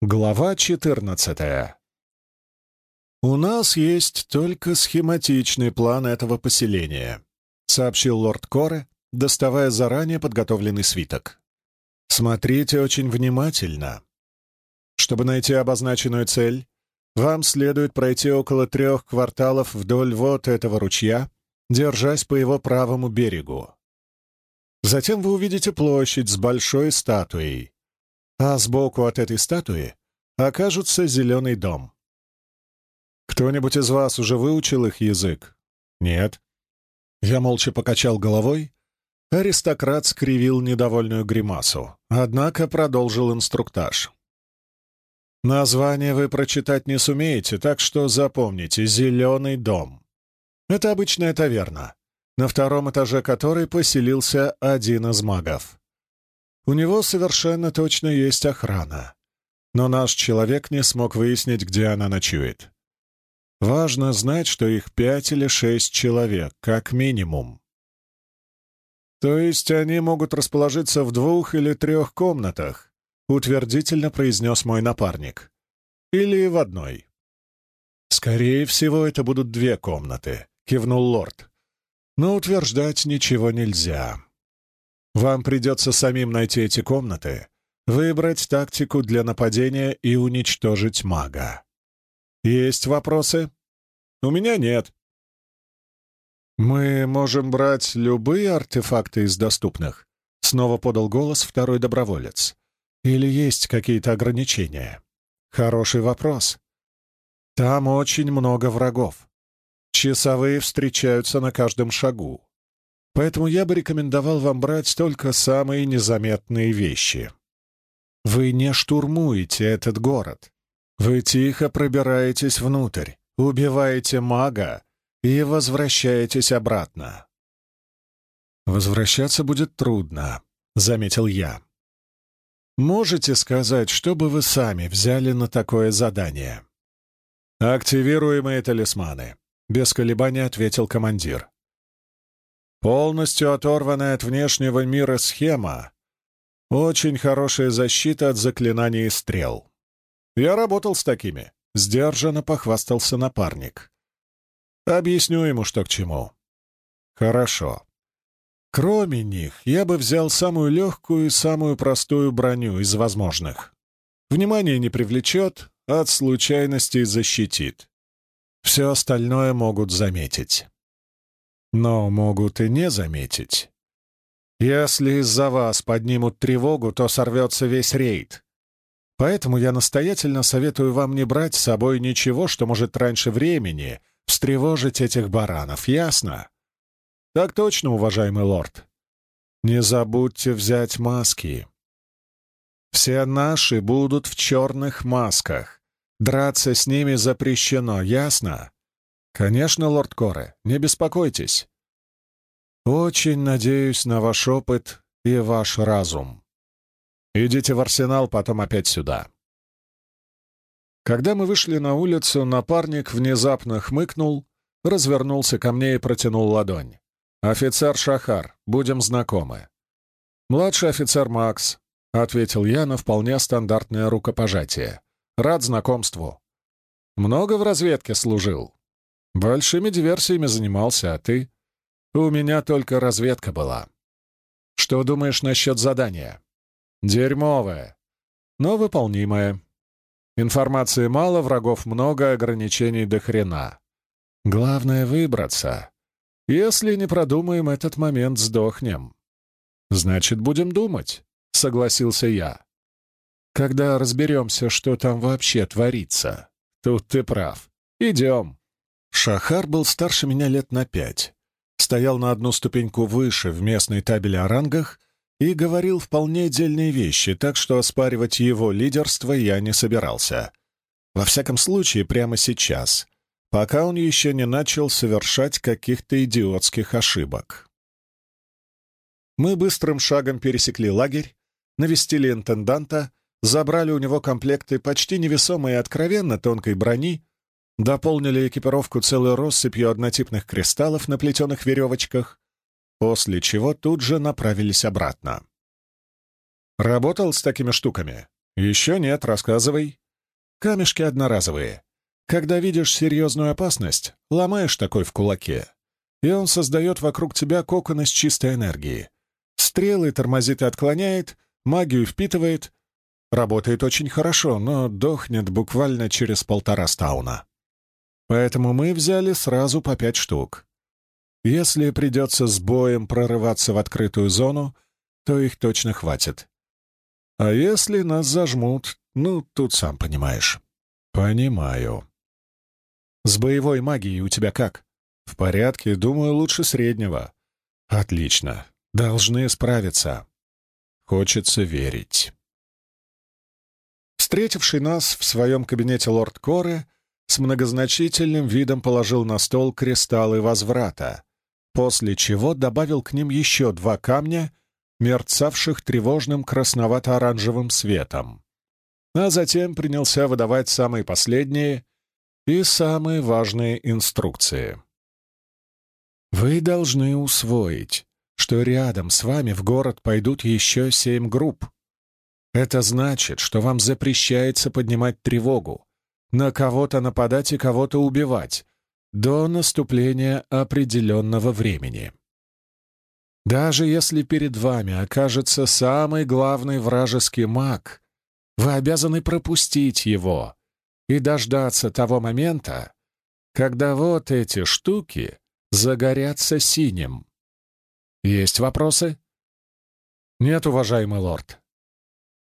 Глава 14 «У нас есть только схематичный план этого поселения», — сообщил лорд Коре, доставая заранее подготовленный свиток. «Смотрите очень внимательно. Чтобы найти обозначенную цель, вам следует пройти около трех кварталов вдоль вот этого ручья, держась по его правому берегу. Затем вы увидите площадь с большой статуей, а сбоку от этой статуи окажется зеленый дом. Кто-нибудь из вас уже выучил их язык? Нет. Я молча покачал головой. Аристократ скривил недовольную гримасу, однако продолжил инструктаж. Название вы прочитать не сумеете, так что запомните «Зеленый дом». Это обычная таверна, на втором этаже которой поселился один из магов. У него совершенно точно есть охрана. Но наш человек не смог выяснить, где она ночует. Важно знать, что их пять или шесть человек, как минимум. То есть они могут расположиться в двух или трех комнатах, утвердительно произнес мой напарник. Или в одной. Скорее всего, это будут две комнаты, кивнул лорд. Но утверждать ничего нельзя. Вам придется самим найти эти комнаты, выбрать тактику для нападения и уничтожить мага. Есть вопросы? У меня нет. Мы можем брать любые артефакты из доступных, снова подал голос второй доброволец. Или есть какие-то ограничения? Хороший вопрос. Там очень много врагов. Часовые встречаются на каждом шагу. Поэтому я бы рекомендовал вам брать только самые незаметные вещи. Вы не штурмуете этот город. Вы тихо пробираетесь внутрь, убиваете мага и возвращаетесь обратно. «Возвращаться будет трудно», — заметил я. «Можете сказать, что бы вы сами взяли на такое задание?» «Активируемые талисманы», — без колебаний ответил командир. Полностью оторванная от внешнего мира схема. Очень хорошая защита от заклинаний и стрел. Я работал с такими. Сдержанно похвастался напарник. Объясню ему, что к чему. Хорошо. Кроме них, я бы взял самую легкую и самую простую броню из возможных. Внимание не привлечет, от случайностей защитит. Все остальное могут заметить но могут и не заметить. Если из-за вас поднимут тревогу, то сорвется весь рейд. Поэтому я настоятельно советую вам не брать с собой ничего, что может раньше времени встревожить этих баранов, ясно? Так точно, уважаемый лорд. Не забудьте взять маски. Все наши будут в черных масках. Драться с ними запрещено, ясно? «Конечно, лорд Коре, не беспокойтесь. Очень надеюсь на ваш опыт и ваш разум. Идите в арсенал, потом опять сюда». Когда мы вышли на улицу, напарник внезапно хмыкнул, развернулся ко мне и протянул ладонь. «Офицер Шахар, будем знакомы». «Младший офицер Макс», — ответил я на вполне стандартное рукопожатие. «Рад знакомству». «Много в разведке служил?» Большими диверсиями занимался, а ты? У меня только разведка была. Что думаешь насчет задания? Дерьмовое, но выполнимое. Информации мало, врагов много, ограничений до хрена. Главное — выбраться. Если не продумаем этот момент, сдохнем. Значит, будем думать, — согласился я. Когда разберемся, что там вообще творится. Тут ты прав. Идем. Шахар был старше меня лет на пять, стоял на одну ступеньку выше в местной табели о рангах и говорил вполне дельные вещи, так что оспаривать его лидерство я не собирался. Во всяком случае, прямо сейчас, пока он еще не начал совершать каких-то идиотских ошибок. Мы быстрым шагом пересекли лагерь, навестили интенданта, забрали у него комплекты почти невесомой и откровенно тонкой брони дополнили экипировку целой россыпью однотипных кристаллов на плетеных веревочках, после чего тут же направились обратно. «Работал с такими штуками?» «Еще нет, рассказывай». «Камешки одноразовые. Когда видишь серьезную опасность, ломаешь такой в кулаке, и он создает вокруг тебя кокон из чистой энергии. Стрелы тормозит и отклоняет, магию впитывает. Работает очень хорошо, но дохнет буквально через полтора стауна. Поэтому мы взяли сразу по пять штук. Если придется с боем прорываться в открытую зону, то их точно хватит. А если нас зажмут, ну, тут сам понимаешь. Понимаю. С боевой магией у тебя как? В порядке, думаю, лучше среднего. Отлично. Должны справиться. Хочется верить. Встретивший нас в своем кабинете лорд Коре с многозначительным видом положил на стол кристаллы возврата, после чего добавил к ним еще два камня, мерцавших тревожным красновато-оранжевым светом. А затем принялся выдавать самые последние и самые важные инструкции. «Вы должны усвоить, что рядом с вами в город пойдут еще семь групп. Это значит, что вам запрещается поднимать тревогу, на кого-то нападать и кого-то убивать до наступления определенного времени. Даже если перед вами окажется самый главный вражеский маг, вы обязаны пропустить его и дождаться того момента, когда вот эти штуки загорятся синим. Есть вопросы? Нет, уважаемый лорд.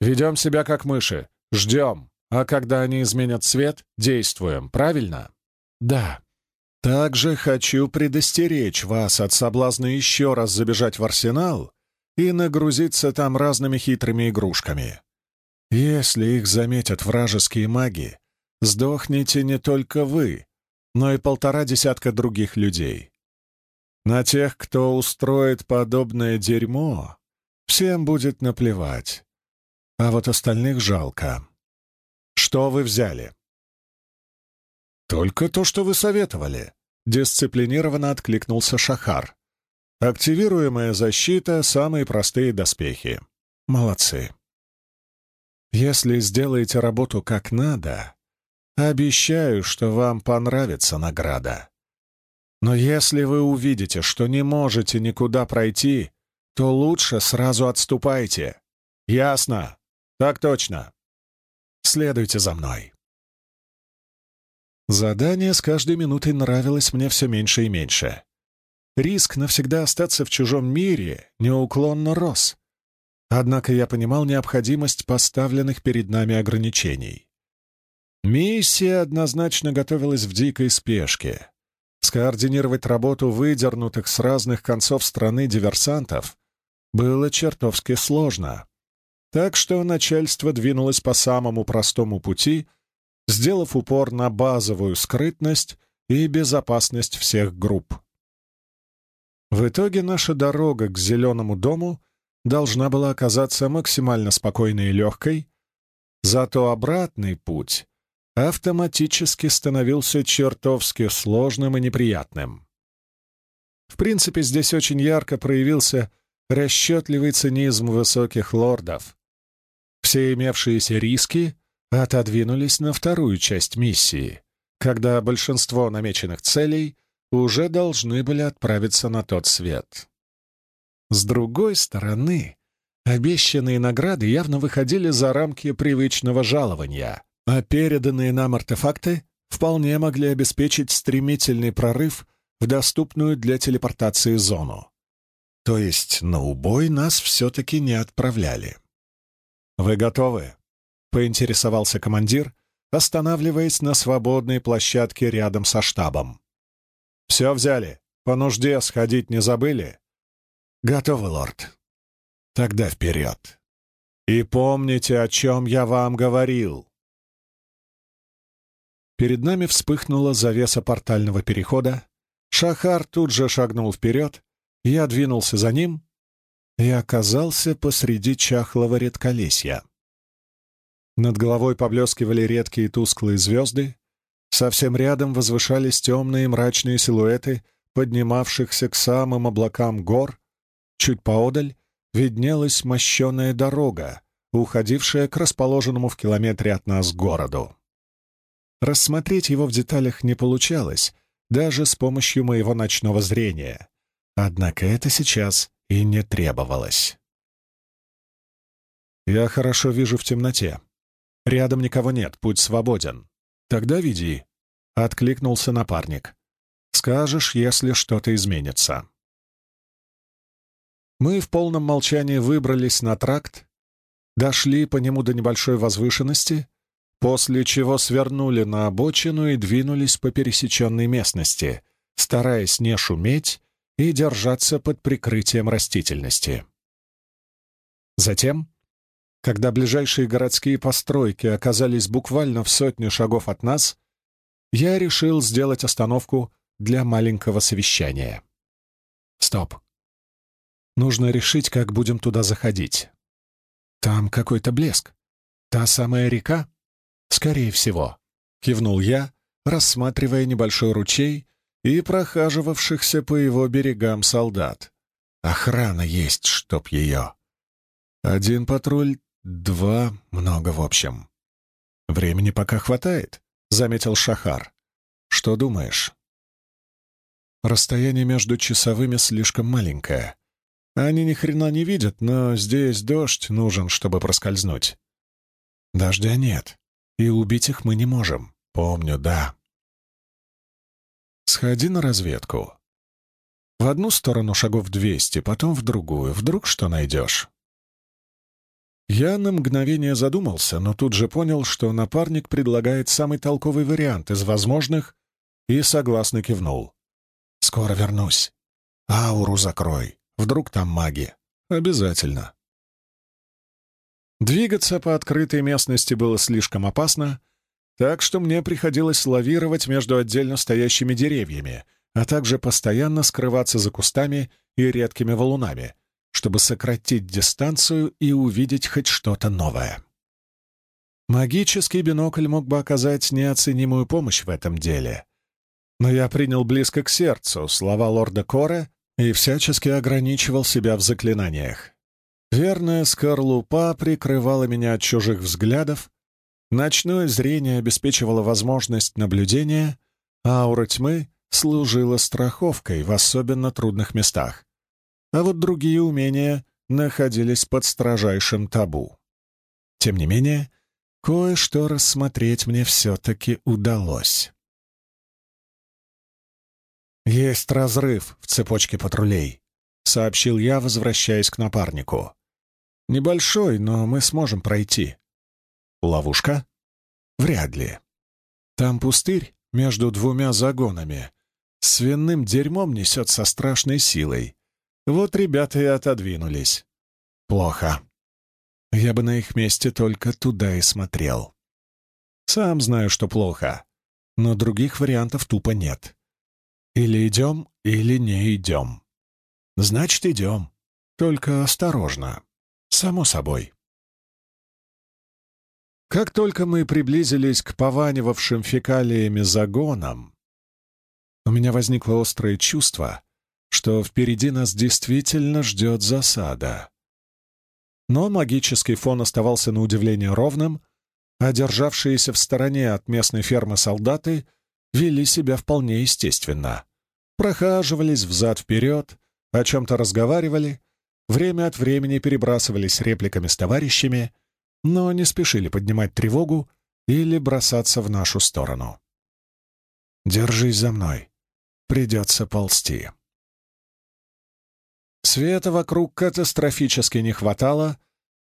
Ведем себя как мыши, ждем, а когда они изменят цвет, действуем, правильно? Да. Также хочу предостеречь вас от соблазна еще раз забежать в арсенал и нагрузиться там разными хитрыми игрушками. Если их заметят вражеские маги, сдохнете не только вы, но и полтора десятка других людей. На тех, кто устроит подобное дерьмо, всем будет наплевать. А вот остальных жалко. Что вы взяли? Только то, что вы советовали. Дисциплинированно откликнулся Шахар. Активируемая защита — самые простые доспехи. Молодцы. Если сделаете работу как надо, обещаю, что вам понравится награда. Но если вы увидите, что не можете никуда пройти, то лучше сразу отступайте. Ясно? Так точно. Следуйте за мной. Задание с каждой минутой нравилось мне все меньше и меньше. Риск навсегда остаться в чужом мире неуклонно рос. Однако я понимал необходимость поставленных перед нами ограничений. Миссия однозначно готовилась в дикой спешке. Скоординировать работу выдернутых с разных концов страны диверсантов было чертовски сложно. Так что начальство двинулось по самому простому пути — сделав упор на базовую скрытность и безопасность всех групп. В итоге наша дорога к Зеленому дому должна была оказаться максимально спокойной и легкой, зато обратный путь автоматически становился чертовски сложным и неприятным. В принципе, здесь очень ярко проявился расчетливый цинизм высоких лордов. Все имевшиеся риски отодвинулись на вторую часть миссии, когда большинство намеченных целей уже должны были отправиться на тот свет. С другой стороны, обещанные награды явно выходили за рамки привычного жалования, а переданные нам артефакты вполне могли обеспечить стремительный прорыв в доступную для телепортации зону. То есть на убой нас все-таки не отправляли. «Вы готовы?» — поинтересовался командир, останавливаясь на свободной площадке рядом со штабом. «Все взяли? По нужде сходить не забыли?» «Готовы, лорд. Тогда вперед. И помните, о чем я вам говорил». Перед нами вспыхнула завеса портального перехода. Шахар тут же шагнул вперед, я двинулся за ним и оказался посреди чахлого редколесья. Над головой поблескивали редкие тусклые звезды. Совсем рядом возвышались темные мрачные силуэты поднимавшихся к самым облакам гор. Чуть поодаль виднелась мощеная дорога, уходившее к расположенному в километре от нас городу. Рассмотреть его в деталях не получалось, даже с помощью моего ночного зрения. Однако это сейчас и не требовалось. «Я хорошо вижу в темноте. Рядом никого нет, путь свободен. Тогда веди», — откликнулся напарник. «Скажешь, если что-то изменится». Мы в полном молчании выбрались на тракт, дошли по нему до небольшой возвышенности, после чего свернули на обочину и двинулись по пересеченной местности, стараясь не шуметь и держаться под прикрытием растительности. Затем, когда ближайшие городские постройки оказались буквально в сотне шагов от нас, я решил сделать остановку для маленького совещания. Стоп. Нужно решить, как будем туда заходить. Там какой-то блеск. Та самая река? Скорее всего. Кивнул я, рассматривая небольшой ручей и прохаживавшихся по его берегам солдат. Охрана есть, чтоб ее. Один патруль, два, много в общем. Времени пока хватает, — заметил Шахар. Что думаешь? Расстояние между часовыми слишком маленькое. Они ни хрена не видят, но здесь дождь нужен, чтобы проскользнуть. Дождя нет, и убить их мы не можем. Помню, да. Сходи на разведку. В одну сторону шагов двести, потом в другую. Вдруг что найдешь? Я на мгновение задумался, но тут же понял, что напарник предлагает самый толковый вариант из возможных, и согласно кивнул. «Скоро вернусь. Ауру закрой. Вдруг там маги? Обязательно. Двигаться по открытой местности было слишком опасно, так что мне приходилось лавировать между отдельно стоящими деревьями, а также постоянно скрываться за кустами и редкими валунами, чтобы сократить дистанцию и увидеть хоть что-то новое. Магический бинокль мог бы оказать неоценимую помощь в этом деле. Но я принял близко к сердцу слова лорда Кора и всячески ограничивал себя в заклинаниях. Верная скорлупа прикрывала меня от чужих взглядов, ночное зрение обеспечивало возможность наблюдения, а аура тьмы служила страховкой в особенно трудных местах. А вот другие умения находились под строжайшим табу. Тем не менее, кое-что рассмотреть мне все-таки удалось. «Есть разрыв в цепочке патрулей», — сообщил я, возвращаясь к напарнику. «Небольшой, но мы сможем пройти». «Ловушка?» «Вряд ли. Там пустырь между двумя загонами. Свиным дерьмом несет со страшной силой. Вот ребята и отодвинулись. Плохо. Я бы на их месте только туда и смотрел. Сам знаю, что плохо, но других вариантов тупо нет. Или идем, или не идем. Значит, идем. Только осторожно. Само собой. Как только мы приблизились к пованивавшим фекалиями загонам, у меня возникло острое чувство, что впереди нас действительно ждет засада. Но магический фон оставался на удивление ровным, а державшиеся в стороне от местной фермы солдаты вели себя вполне естественно прохаживались взад-вперед, о чем-то разговаривали, время от времени перебрасывались репликами с товарищами, но не спешили поднимать тревогу или бросаться в нашу сторону. «Держись за мной. Придется ползти». Света вокруг катастрофически не хватало,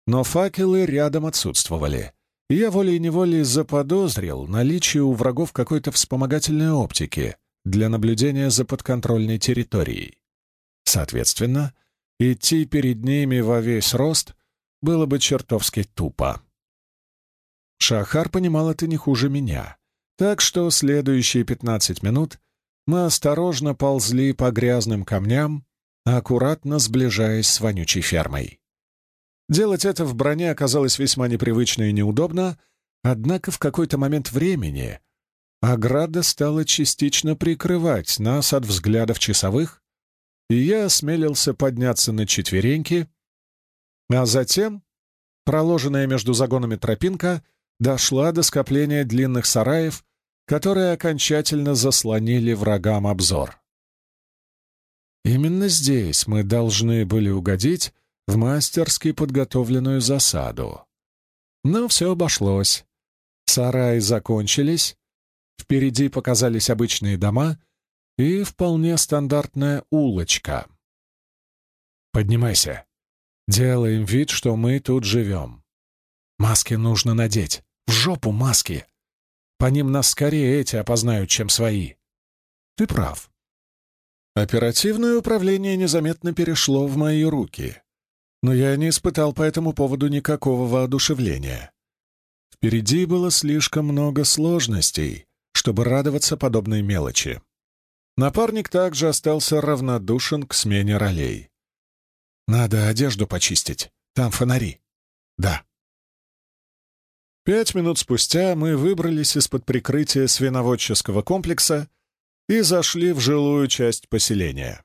но факелы рядом отсутствовали, я волей-неволей заподозрил наличие у врагов какой-то вспомогательной оптики — для наблюдения за подконтрольной территорией. Соответственно, идти перед ними во весь рост было бы чертовски тупо. Шахар понимал это не хуже меня, так что следующие 15 минут мы осторожно ползли по грязным камням, аккуратно сближаясь с вонючей фермой. Делать это в броне оказалось весьма непривычно и неудобно, однако в какой-то момент времени Ограда стала частично прикрывать нас от взглядов часовых, и я осмелился подняться на четвереньки, а затем Проложенная между загонами тропинка дошла до скопления длинных сараев, которые окончательно заслонили врагам обзор. Именно здесь мы должны были угодить в мастерски подготовленную засаду. Но все обошлось. Сараи закончились, впереди показались обычные дома и вполне стандартная улочка. «Поднимайся. Делаем вид, что мы тут живем. Маски нужно надеть. В жопу маски. По ним нас скорее эти опознают, чем свои. Ты прав. Оперативное управление незаметно перешло в мои руки, но я не испытал по этому поводу никакого воодушевления. Впереди было слишком много сложностей, чтобы радоваться подобной мелочи. Напарник также остался равнодушен к смене ролей. «Надо одежду почистить. Там фонари». «Да». Пять минут спустя мы выбрались из-под прикрытия свиноводческого комплекса и зашли в жилую часть поселения.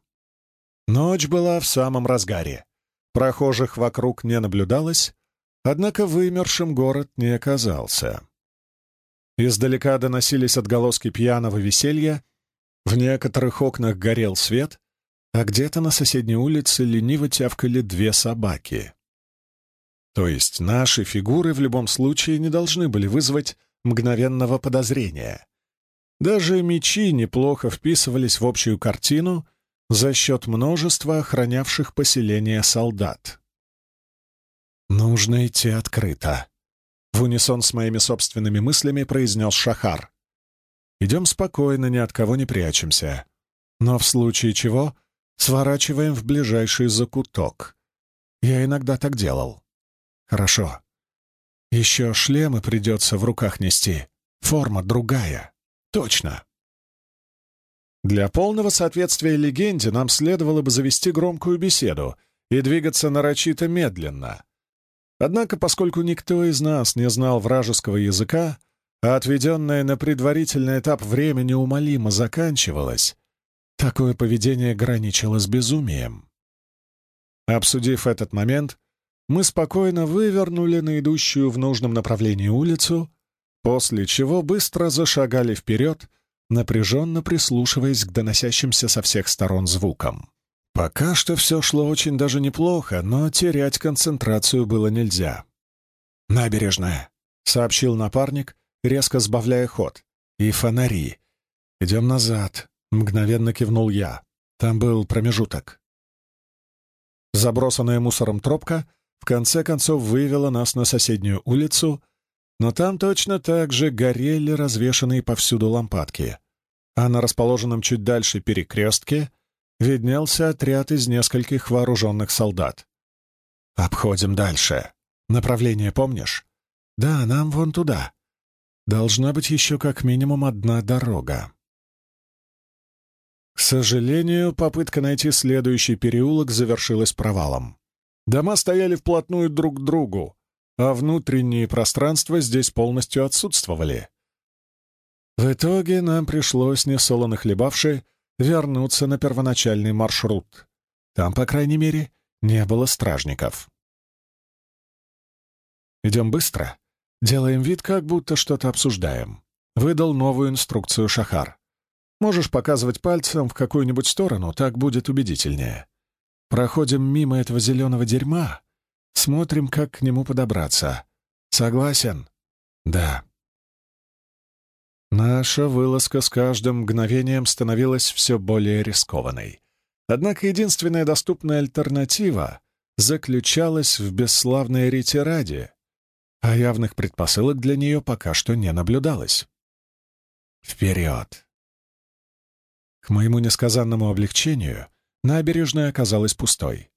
Ночь была в самом разгаре. Прохожих вокруг не наблюдалось, однако вымершим город не оказался. Издалека доносились отголоски пьяного веселья, в некоторых окнах горел свет, а где-то на соседней улице лениво тявкали две собаки. То есть наши фигуры в любом случае не должны были вызвать мгновенного подозрения. Даже мечи неплохо вписывались в общую картину за счет множества охранявших поселение солдат. «Нужно идти открыто», — в унисон с моими собственными мыслями произнес Шахар. «Идем спокойно, ни от кого не прячемся. Но в случае чего сворачиваем в ближайший закуток. Я иногда так делал». «Хорошо. Еще шлемы придется в руках нести. Форма другая». Точно. Для полного соответствия легенде нам следовало бы завести громкую беседу и двигаться нарочито медленно. Однако, поскольку никто из нас не знал вражеского языка, а отведенное на предварительный этап время неумолимо заканчивалось, такое поведение граничило с безумием. Обсудив этот момент, мы спокойно вывернули на идущую в нужном направлении улицу после чего быстро зашагали вперед, напряженно прислушиваясь к доносящимся со всех сторон звукам. Пока что все шло очень даже неплохо, но терять концентрацию было нельзя. «Набережная», — сообщил напарник, резко сбавляя ход. «И фонари. Идем назад», — мгновенно кивнул я. Там был промежуток. Забросанная мусором тропка в конце концов вывела нас на соседнюю улицу — но там точно так же горели развешанные повсюду лампадки, а на расположенном чуть дальше перекрестке виднелся отряд из нескольких вооруженных солдат. «Обходим дальше. Направление помнишь?» «Да, нам вон туда. Должна быть еще как минимум одна дорога». К сожалению, попытка найти следующий переулок завершилась провалом. Дома стояли вплотную друг к другу, а внутренние пространства здесь полностью отсутствовали. В итоге нам пришлось, несолоно хлебавши, вернуться на первоначальный маршрут. Там, по крайней мере, не было стражников. «Идем быстро. Делаем вид, как будто что-то обсуждаем», — выдал новую инструкцию Шахар. «Можешь показывать пальцем в какую-нибудь сторону, так будет убедительнее. Проходим мимо этого зеленого дерьма, Смотрим, как к нему подобраться. Согласен? Да. Наша вылазка с каждым мгновением становилась все более рискованной. Однако единственная доступная альтернатива заключалась в бесславной ретираде, а явных предпосылок для нее пока что не наблюдалось. Вперед! К моему несказанному облегчению набережная оказалась пустой.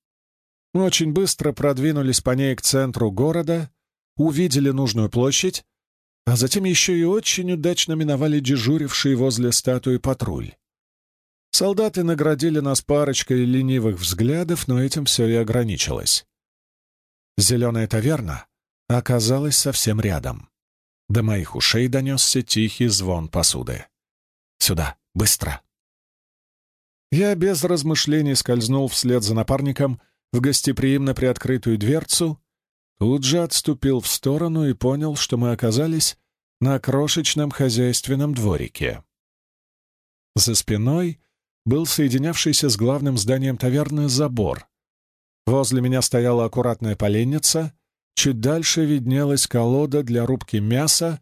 Мы очень быстро продвинулись по ней к центру города, увидели нужную площадь, а затем еще и очень удачно миновали дежуривший возле статуи патруль. Солдаты наградили нас парочкой ленивых взглядов, но этим все и ограничилось. Зеленая таверна оказалась совсем рядом. До моих ушей донесся тихий звон посуды. «Сюда, быстро!» Я без размышлений скользнул вслед за напарником в гостеприимно приоткрытую дверцу тут же отступил в сторону и понял, что мы оказались на крошечном хозяйственном дворике. За спиной был соединявшийся с главным зданием таверны забор. Возле меня стояла аккуратная поленница, чуть дальше виднелась колода для рубки мяса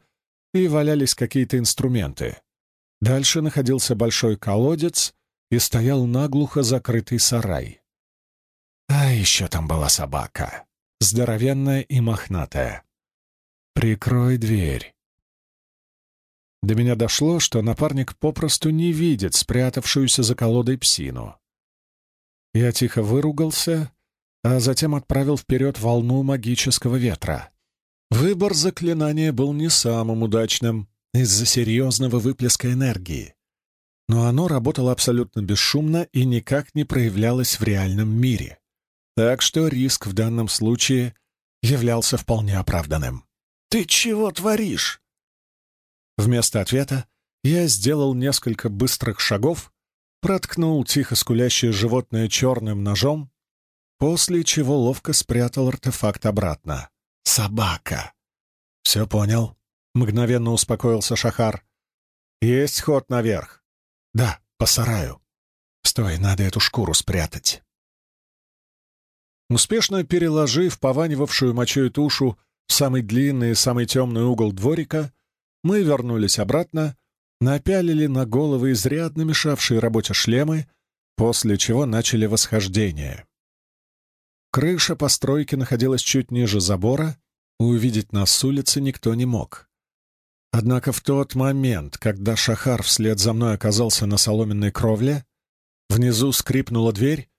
и валялись какие-то инструменты. Дальше находился большой колодец и стоял наглухо закрытый сарай. А еще там была собака, здоровенная и мохнатая. «Прикрой дверь». До меня дошло, что напарник попросту не видит спрятавшуюся за колодой псину. Я тихо выругался, а затем отправил вперед волну магического ветра. Выбор заклинания был не самым удачным из-за серьезного выплеска энергии, но оно работало абсолютно бесшумно и никак не проявлялось в реальном мире. Так что риск в данном случае являлся вполне оправданным. «Ты чего творишь?» Вместо ответа я сделал несколько быстрых шагов, проткнул тихо скулящее животное черным ножом, после чего ловко спрятал артефакт обратно. «Собака!» «Все понял», — мгновенно успокоился Шахар. «Есть ход наверх?» «Да, по сараю. Стой, надо эту шкуру спрятать». Успешно переложив пованивавшую мочой тушу в самый длинный и самый темный угол дворика, мы вернулись обратно, напялили на головы изрядно мешавшие работе шлемы, после чего начали восхождение. Крыша постройки находилась чуть ниже забора, увидеть нас с улицы никто не мог. Однако в тот момент, когда Шахар вслед за мной оказался на соломенной кровле, внизу скрипнула дверь,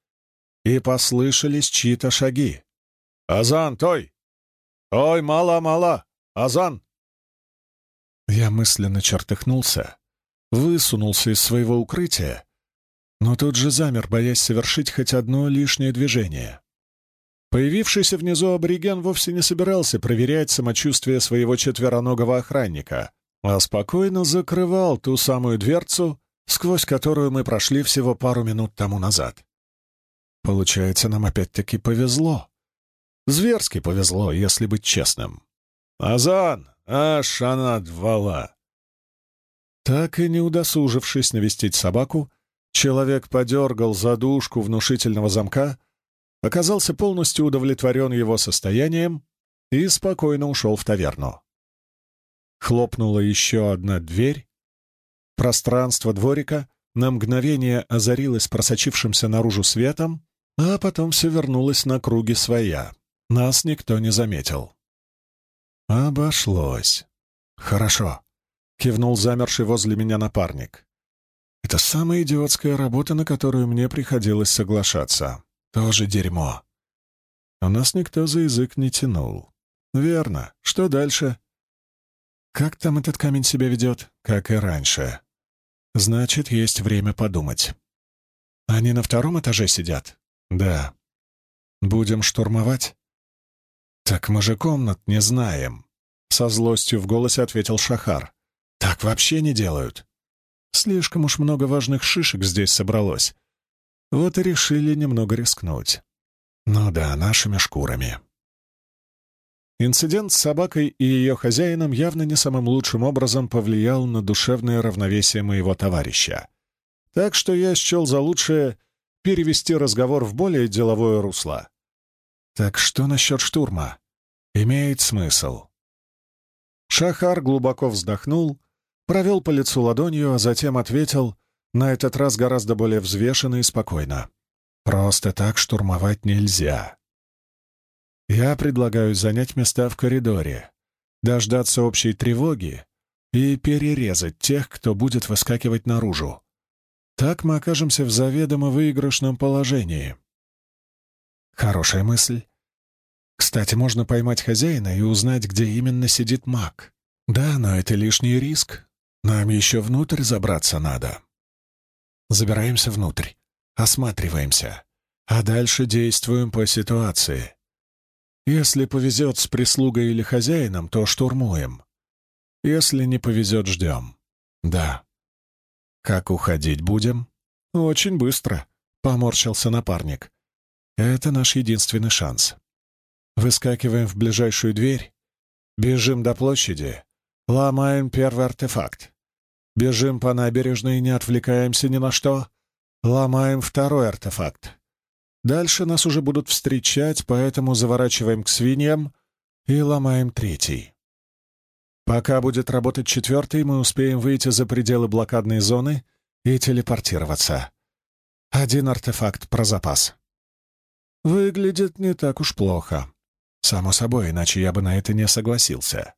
и послышались чьи-то шаги. «Азан, той! Ой, мало-мало! Азан!» Я мысленно чертыхнулся, высунулся из своего укрытия, но тут же замер, боясь совершить хоть одно лишнее движение. Появившийся внизу абориген вовсе не собирался проверять самочувствие своего четвероногого охранника, а спокойно закрывал ту самую дверцу, сквозь которую мы прошли всего пару минут тому назад. Получается, нам опять-таки повезло. Зверски повезло, если быть честным. «Азан! Аж она двала!» Так и не удосужившись навестить собаку, человек подергал задушку внушительного замка, оказался полностью удовлетворен его состоянием и спокойно ушел в таверну. Хлопнула еще одна дверь. Пространство дворика на мгновение озарилось просочившимся наружу светом, а потом все вернулось на круги своя. Нас никто не заметил. Обошлось. Хорошо. Кивнул замерший возле меня напарник. Это самая идиотская работа, на которую мне приходилось соглашаться. Тоже дерьмо. У нас никто за язык не тянул. Верно. Что дальше? Как там этот камень себя ведет? Как и раньше. Значит, есть время подумать. Они на втором этаже сидят? «Да». «Будем штурмовать?» «Так мы же комнат не знаем», — со злостью в голосе ответил Шахар. «Так вообще не делают. Слишком уж много важных шишек здесь собралось. Вот и решили немного рискнуть. Ну да, нашими шкурами». Инцидент с собакой и ее хозяином явно не самым лучшим образом повлиял на душевное равновесие моего товарища. Так что я счел за лучшее перевести разговор в более деловое русло. «Так что насчет штурма? Имеет смысл». Шахар глубоко вздохнул, провел по лицу ладонью, а затем ответил, на этот раз гораздо более взвешенно и спокойно. «Просто так штурмовать нельзя. Я предлагаю занять места в коридоре, дождаться общей тревоги и перерезать тех, кто будет выскакивать наружу. Так мы окажемся в заведомо выигрышном положении. Хорошая мысль. Кстати, можно поймать хозяина и узнать, где именно сидит маг. Да, но это лишний риск. Нам еще внутрь забраться надо. Забираемся внутрь, осматриваемся, а дальше действуем по ситуации. Если повезет с прислугой или хозяином, то штурмуем. Если не повезет, ждем. Да, «Как уходить будем?» «Очень быстро», — поморщился напарник. «Это наш единственный шанс. Выскакиваем в ближайшую дверь, бежим до площади, ломаем первый артефакт. Бежим по набережной, не отвлекаемся ни на что, ломаем второй артефакт. Дальше нас уже будут встречать, поэтому заворачиваем к свиньям и ломаем третий. Пока будет работать четвертый, мы успеем выйти за пределы блокадной зоны и телепортироваться. Один артефакт про запас. Выглядит не так уж плохо. Само собой, иначе я бы на это не согласился.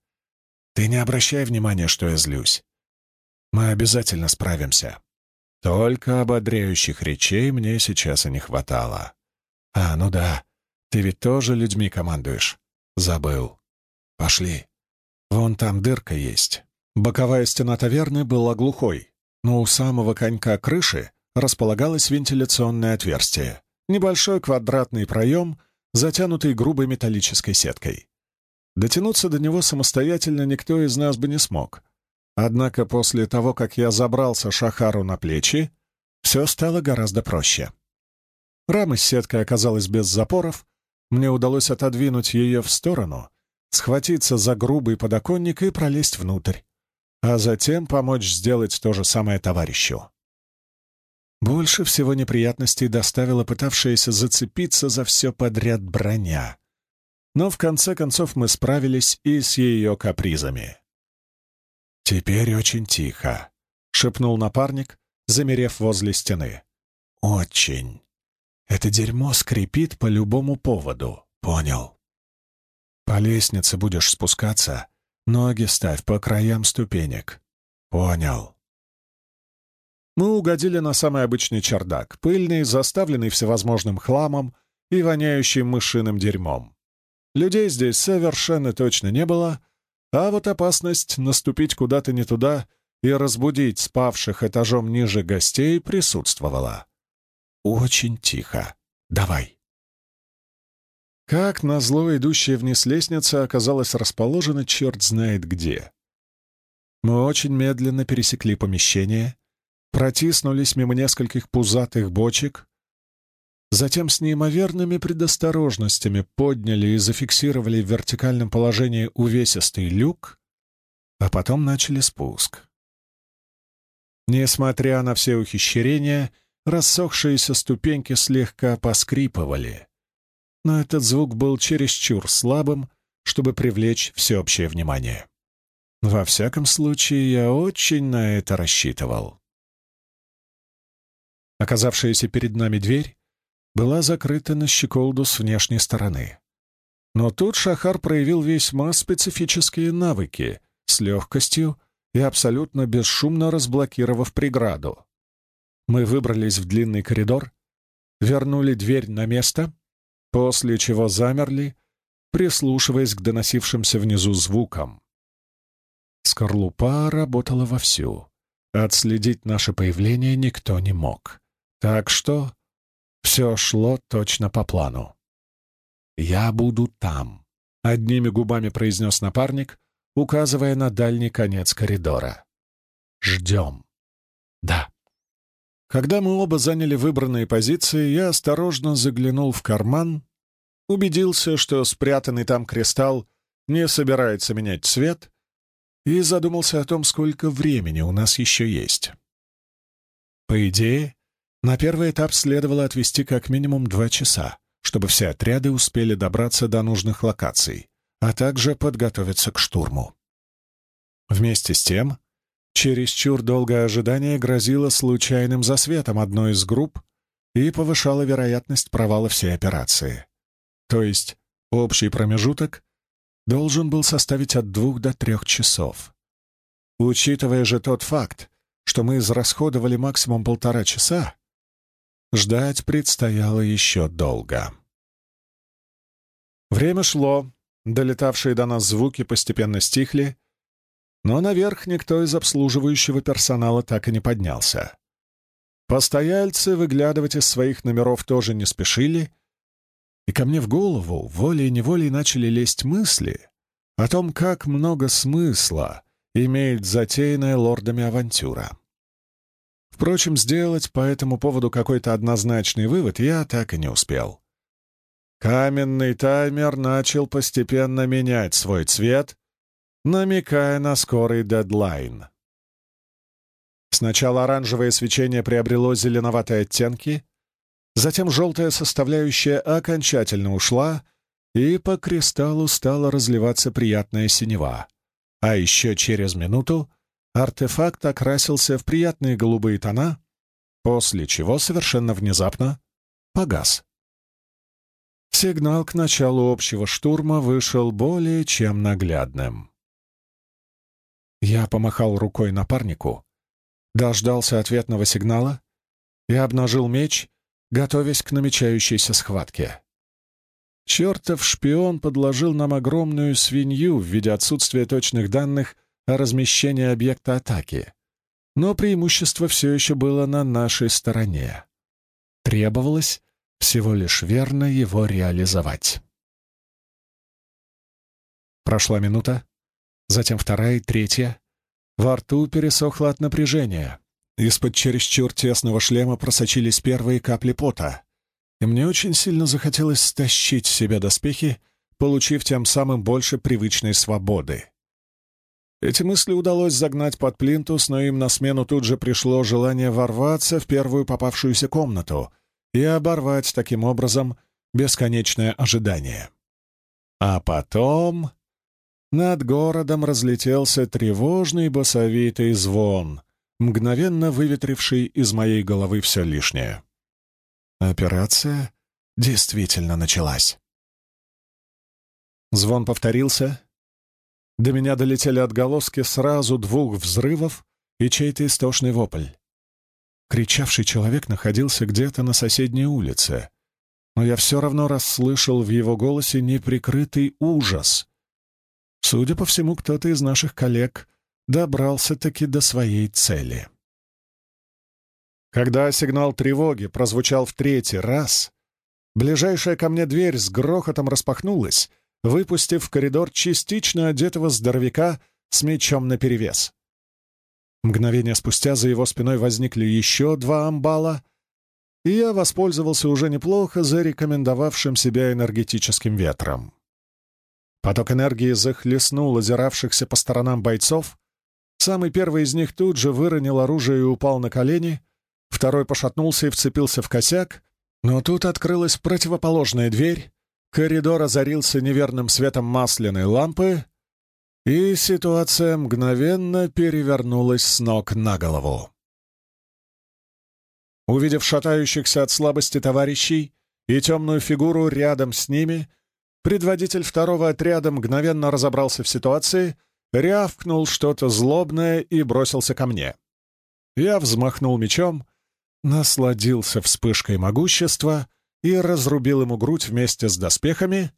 Ты не обращай внимания, что я злюсь. Мы обязательно справимся. Только ободряющих речей мне сейчас и не хватало. А, ну да, ты ведь тоже людьми командуешь. Забыл. Пошли. Вон там дырка есть. Боковая стена таверны была глухой, но у самого конька крыши располагалось вентиляционное отверстие. Небольшой квадратный проем, затянутый грубой металлической сеткой. Дотянуться до него самостоятельно никто из нас бы не смог. Однако после того, как я забрался Шахару на плечи, все стало гораздо проще. Рама с сеткой оказалась без запоров, мне удалось отодвинуть ее в сторону схватиться за грубый подоконник и пролезть внутрь, а затем помочь сделать то же самое товарищу. Больше всего неприятностей доставила пытавшаяся зацепиться за все подряд броня. Но в конце концов мы справились и с ее капризами. «Теперь очень тихо», — шепнул напарник, замерев возле стены. «Очень. Это дерьмо скрипит по любому поводу, понял?» По лестнице будешь спускаться, ноги ставь по краям ступенек. Понял. Мы угодили на самый обычный чердак, пыльный, заставленный всевозможным хламом и воняющий мышиным дерьмом. Людей здесь совершенно точно не было, а вот опасность наступить куда-то не туда и разбудить спавших этажом ниже гостей присутствовала. Очень тихо. Давай. Как назло идущая вниз лестница оказалась расположена черт знает где. Мы очень медленно пересекли помещение, протиснулись мимо нескольких пузатых бочек, затем с неимоверными предосторожностями подняли и зафиксировали в вертикальном положении увесистый люк, а потом начали спуск. Несмотря на все ухищрения, рассохшиеся ступеньки слегка поскрипывали — но этот звук был чересчур слабым, чтобы привлечь всеобщее внимание. Во всяком случае, я очень на это рассчитывал. Оказавшаяся перед нами дверь была закрыта на щеколду с внешней стороны. Но тут Шахар проявил весьма специфические навыки, с легкостью и абсолютно бесшумно разблокировав преграду. Мы выбрались в длинный коридор, вернули дверь на место после чего замерли, прислушиваясь к доносившимся внизу звукам. Скорлупа работала вовсю. Отследить наше появление никто не мог. Так что все шло точно по плану. «Я буду там», — одними губами произнес напарник, указывая на дальний конец коридора. «Ждем». «Да». Когда мы оба заняли выбранные позиции, я осторожно заглянул в карман, убедился, что спрятанный там кристалл не собирается менять цвет, и задумался о том, сколько времени у нас еще есть. По идее, на первый этап следовало отвести как минимум два часа, чтобы все отряды успели добраться до нужных локаций, а также подготовиться к штурму. Вместе с тем, Чересчур долгое ожидание грозило случайным засветом одной из групп и повышало вероятность провала всей операции. То есть общий промежуток должен был составить от двух до трех часов. Учитывая же тот факт, что мы израсходовали максимум полтора часа, ждать предстояло еще долго. Время шло, долетавшие до нас звуки постепенно стихли, но наверх никто из обслуживающего персонала так и не поднялся. Постояльцы выглядывать из своих номеров тоже не спешили, и ко мне в голову волей-неволей начали лезть мысли о том, как много смысла имеет затеянная лордами авантюра. Впрочем, сделать по этому поводу какой-то однозначный вывод я так и не успел. каменный таймер начал постепенно менять свой цвет, намекая на скорый дедлайн. Сначала оранжевое свечение приобрело зеленоватые оттенки, затем желтая составляющая окончательно ушла, и по кристаллу стала разливаться приятная синева. А еще через минуту артефакт окрасился в приятные голубые тона, после чего совершенно внезапно погас. Сигнал к началу общего штурма вышел более чем наглядным. Я помахал рукой напарнику, дождался ответного сигнала и обнажил меч, готовясь к намечающейся схватке. Чертов шпион подложил нам огромную свинью в виде отсутствия точных данных о размещении объекта атаки. Но преимущество все еще было на нашей стороне. Требовалось всего лишь верно его реализовать. Прошла минута, затем вторая и третья. Во рту пересохло от напряжения. Из-под чересчур тесного шлема просочились первые капли пота, и мне очень сильно захотелось стащить с себя доспехи, получив тем самым больше привычной свободы. Эти мысли удалось загнать под плинтус, но им на смену тут же пришло желание ворваться в первую попавшуюся комнату и оборвать таким образом бесконечное ожидание. А потом над городом разлетелся тревожный басовитый звон, мгновенно выветривший из моей головы все лишнее. Операция действительно началась. Звон повторился. До меня долетели отголоски сразу двух взрывов и чей-то истошный вопль. Кричавший человек находился где-то на соседней улице, но я все равно расслышал в его голосе неприкрытый ужас. Судя по всему, кто-то из наших коллег добрался-таки до своей цели. Когда сигнал тревоги прозвучал в третий раз, ближайшая ко мне дверь с грохотом распахнулась, выпустив в коридор частично одетого здоровяка с мечом наперевес. Мгновение спустя за его спиной возникли еще два амбала, и я воспользовался уже неплохо зарекомендовавшим себя энергетическим ветром. Поток энергии захлестнул озиравшихся по сторонам бойцов. Самый первый из них тут же выронил оружие и упал на колени, второй пошатнулся и вцепился в косяк, но тут открылась противоположная дверь, коридор озарился неверным светом масляной лампы, и ситуация мгновенно перевернулась с ног на голову. Увидев шатающихся от слабости товарищей и темную фигуру рядом с ними, Предводитель второго отряда мгновенно разобрался в ситуации, рявкнул что-то злобное и бросился ко мне. Я взмахнул мечом, насладился вспышкой могущества и разрубил ему грудь вместе с доспехами,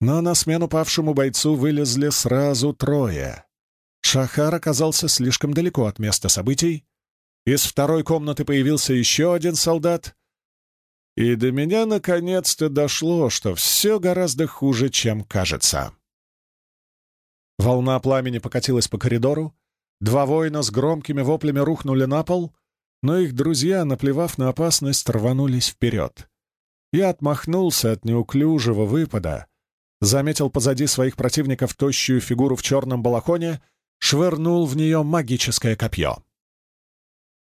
но на смену павшему бойцу вылезли сразу трое. Шахар оказался слишком далеко от места событий. Из второй комнаты появился еще один солдат, и до меня наконец-то дошло, что все гораздо хуже, чем кажется. Волна пламени покатилась по коридору, два воина с громкими воплями рухнули на пол, но их друзья, наплевав на опасность, рванулись вперед. Я отмахнулся от неуклюжего выпада, заметил позади своих противников тощую фигуру в черном балахоне, швырнул в нее магическое копье.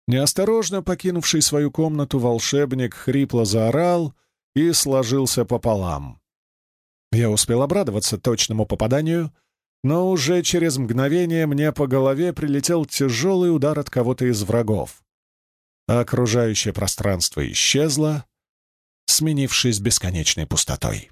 Неосторожно покинувший свою комнату волшебник хрипло заорал и сложился пополам. Я успел обрадоваться точному попаданию, но уже через мгновение мне по голове прилетел тяжелый удар от кого-то из врагов. окружающее пространство исчезло, сменившись бесконечной пустотой.